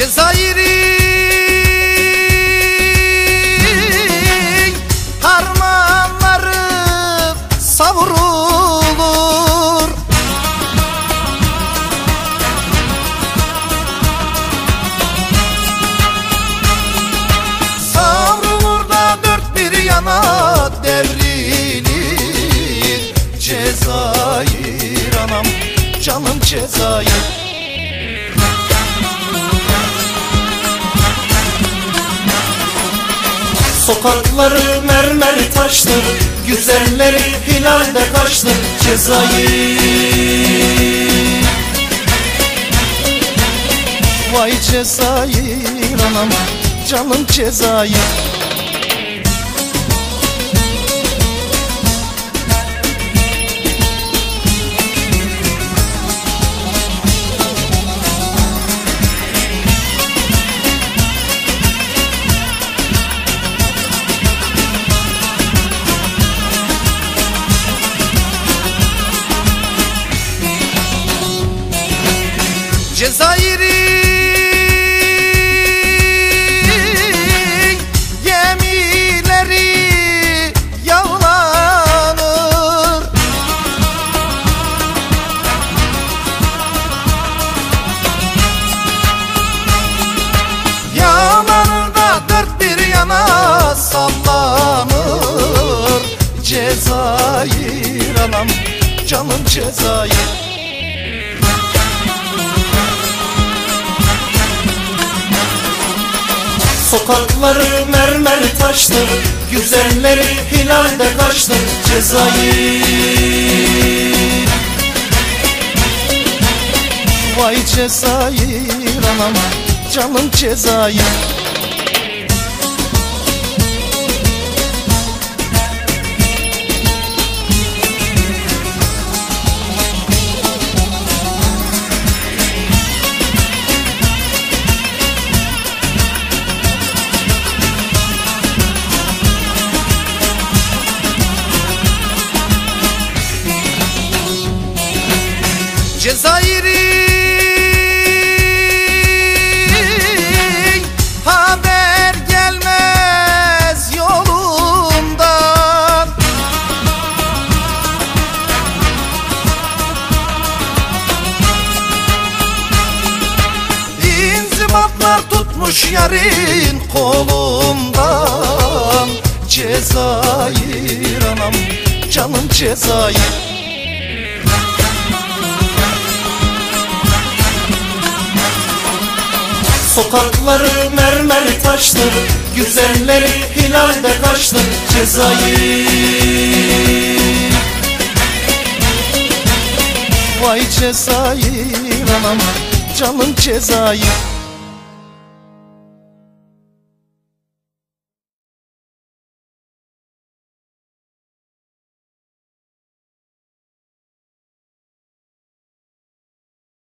Cezayir'in harmanları savrulur. Savrulur da dört bir yana devrilir. Cezayir anam canım Cezayir. Sokakları mermer taştır Güzelleri hilalde kaçtır Cezayir Vay Cezayir anam canım Cezayir Cezayir'in gemileri yağlanır. Yağlanır da dört bir yana sallanır. Cezayir anam canım Cezayir Sokakları mermer taştır Güzelleri hilalde kaçtır Cezayir Vay Cezayir anam canım Cezayir Cezayir'in haber gelmez yolundan. İnzibatlar tutmuş yarın kolumdan Cezayir anam canım Cezayir Sokakları mermer taştır Güzelleri hilalde kaçtır Cezayir Vay Cezayir anam canım Cezayir